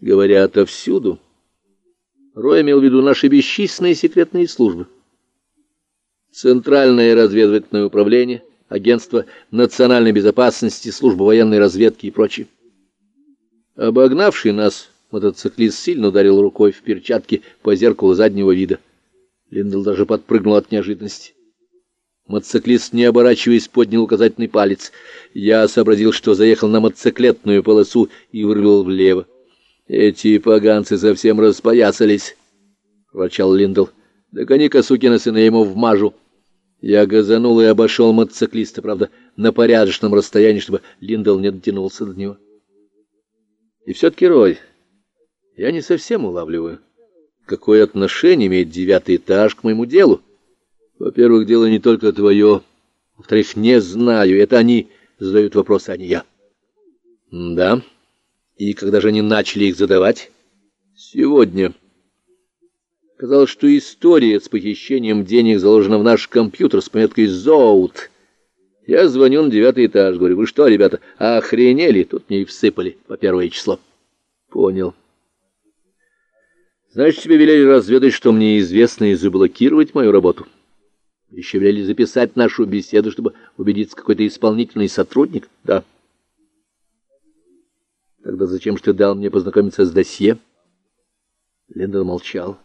Говоря отовсюду, Рой имел в виду наши бесчисленные секретные службы. Центральное разведывательное управление, Агентство национальной безопасности, Служба военной разведки и прочее. Обогнавший нас мотоциклист сильно ударил рукой в перчатке по зеркалу заднего вида. Линдл даже подпрыгнул от неожиданности. Мотоциклист, не оборачиваясь, поднял указательный палец. Я сообразил, что заехал на мотоциклетную полосу и вырвал влево. «Эти поганцы совсем распоясались», — ворчал Линдл. «Да гони-ка, сукина сына, ему вмажу». Я газанул и обошел мотоциклиста, правда, на порядочном расстоянии, чтобы Линдл не дотянулся до него. И все-таки, Рой, я не совсем улавливаю, какое отношение имеет девятый этаж к моему делу. Во-первых, дело не только твое. Во-вторых, не знаю. Это они задают вопросы, а не я. Да. И когда же они начали их задавать? Сегодня. Казалось, что история с похищением денег заложена в наш компьютер с пометкой «Зоут». Я звоню на девятый этаж, говорю, вы что, ребята, охренели? Тут мне и всыпали по первое число. Понял. Значит, тебе велели разведать, что мне известно, и заблокировать мою работу. Еще велели записать нашу беседу, чтобы убедиться, какой-то исполнительный сотрудник? Да. Тогда зачем же ты дал мне познакомиться с досье? Лендон молчал.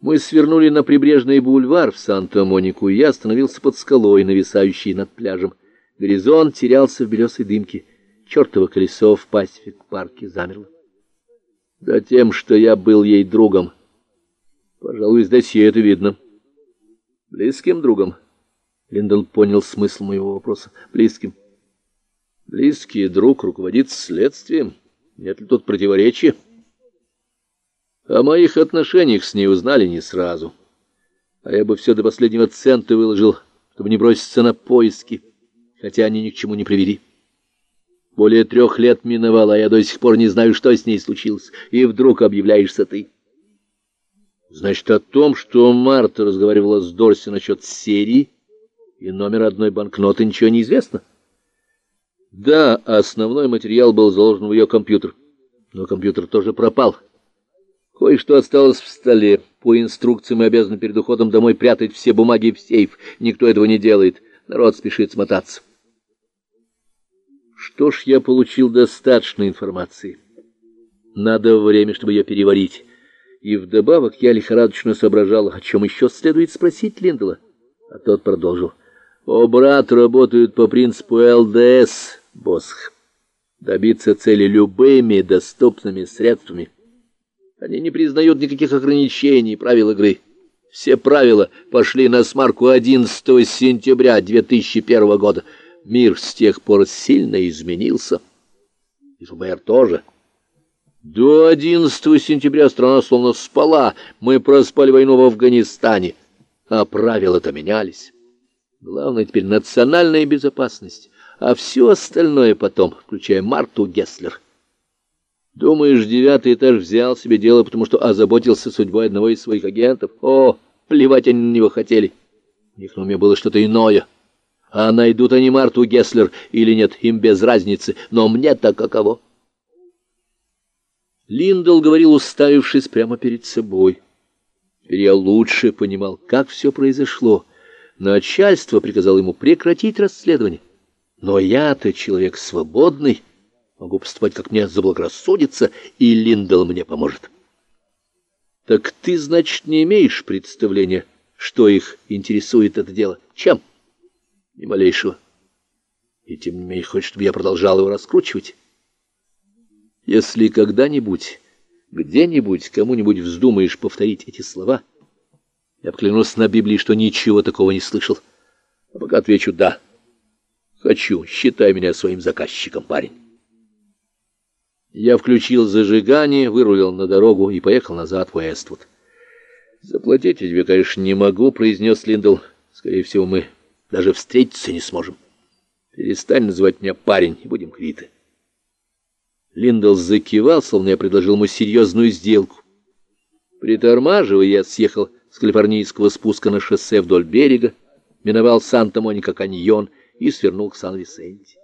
Мы свернули на прибрежный бульвар в Санта-Монику, и я остановился под скалой, нависающей над пляжем. Горизонт терялся в белесой дымке. Чертово колесо в Пасифик-парке замерло. Да тем, что я был ей другом. Пожалуй, из досье это видно. Близким другом. Линдл понял смысл моего вопроса. Близким. Близкий друг руководит следствием. Нет ли тут противоречия? О моих отношениях с ней узнали не сразу. А я бы все до последнего цента выложил, чтобы не броситься на поиски, хотя они ни к чему не привели. Более трех лет миновало, а я до сих пор не знаю, что с ней случилось. И вдруг объявляешься ты. Значит, о том, что Марта разговаривала с Дорси насчет серии и номер одной банкноты, ничего не известно? Да, основной материал был заложен в ее компьютер. Но компьютер тоже пропал. Кое-что осталось в столе. По инструкции мы обязаны перед уходом домой прятать все бумаги в сейф. Никто этого не делает. Народ спешит смотаться. Что ж, я получил достаточно информации. Надо время, чтобы ее переварить. И вдобавок я лихорадочно соображал, о чем еще следует спросить Линдела. А тот продолжил. О, брат работают по принципу ЛДС, Босх. Добиться цели любыми доступными средствами. Они не признают никаких ограничений правил игры. Все правила пошли на смарку 11 сентября 2001 года. Мир с тех пор сильно изменился. И ФБР тоже. До 11 сентября страна словно спала. Мы проспали войну в Афганистане. А правила-то менялись. Главное теперь национальная безопасность, а все остальное потом, включая Марту Гесслер. Думаешь, девятый этаж взял себе дело, потому что озаботился судьбой одного из своих агентов? О, плевать они на него хотели. У них на уме было что-то иное. А найдут они Марту Гесслер или нет, им без разницы, но мне-то каково. Линдл говорил, уставившись прямо перед собой. Теперь я лучше понимал, как все произошло. Начальство приказало ему прекратить расследование. Но я-то человек свободный, Могу поступать, как мне заблагорассудится, и Линдл мне поможет. Так ты, значит, не имеешь представления, что их интересует это дело? Чем? Ни малейшего. И тем не менее хочешь, чтобы я продолжал его раскручивать? Если когда-нибудь, где-нибудь, кому-нибудь вздумаешь повторить эти слова, я поклянусь на Библии, что ничего такого не слышал. А пока отвечу «да». Хочу, считай меня своим заказчиком, парень. Я включил зажигание, вырулил на дорогу и поехал назад в Уэствуд. «Заплатить я тебе, конечно, не могу», — произнес Линдл. «Скорее всего, мы даже встретиться не сможем. Перестань называть меня парень, и будем квиты». Линдл закивал, словно я предложил ему серьезную сделку. Притормаживая, я съехал с калифорнийского спуска на шоссе вдоль берега, миновал Санта-Моника каньон и свернул к Сан-Висенте.